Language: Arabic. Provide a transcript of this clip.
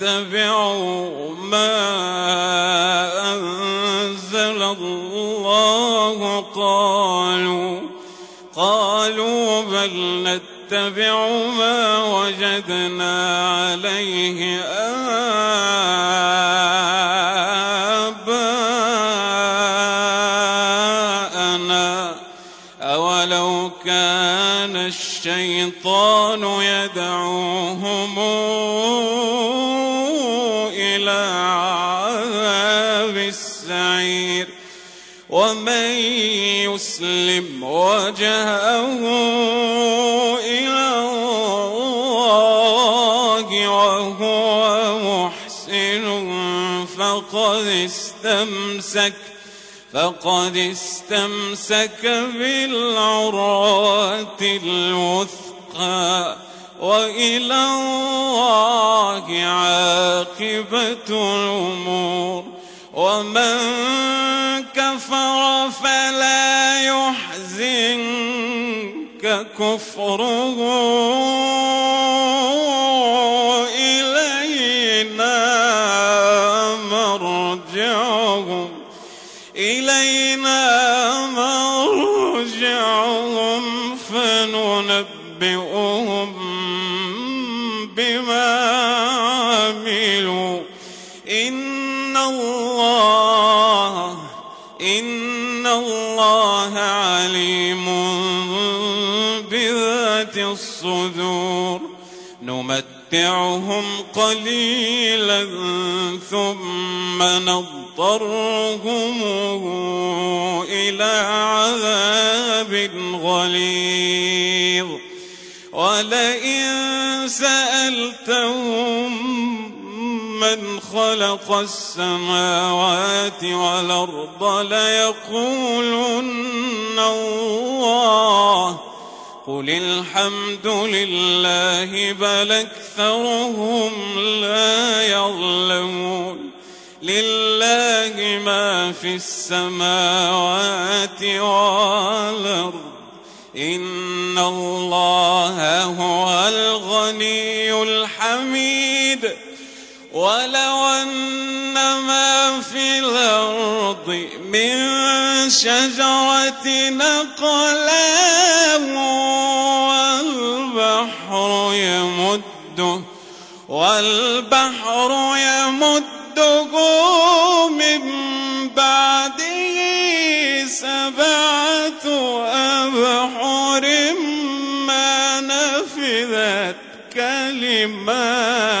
اتبعوا ما أنزل الله. قالوا قالوا بل نتبع ما وجدنا عليه آباءنا. أولو كان الشيطان يدعوهم إلى عذاب السعير ومن يسلم وجهه إلى الله وهو محسن فقد استمسك فقد استمسك بالعروة الوثقى. وإلى الله عاقبة الأمور. ومن كفر فلا يحزنك كفره. إلينا مرجعهم. إلينا مرجعهم فننبئهم إن الله عليم بذات الصدور نمتعهم قليلا ثم نضطرهم إلى عذاب غليظ ولئن من خلق السماوات والأرض ليقولن الله قل الحمد لله بل أكثرهم لا يظلمون لله ما في السماوات والأرض إن الله هو الغني الحميد ولو أن ما في الأرض من شجرة أقلام والبحر يمده والبحر يمده من بعده سبعة أبحر ما نفذت كلمات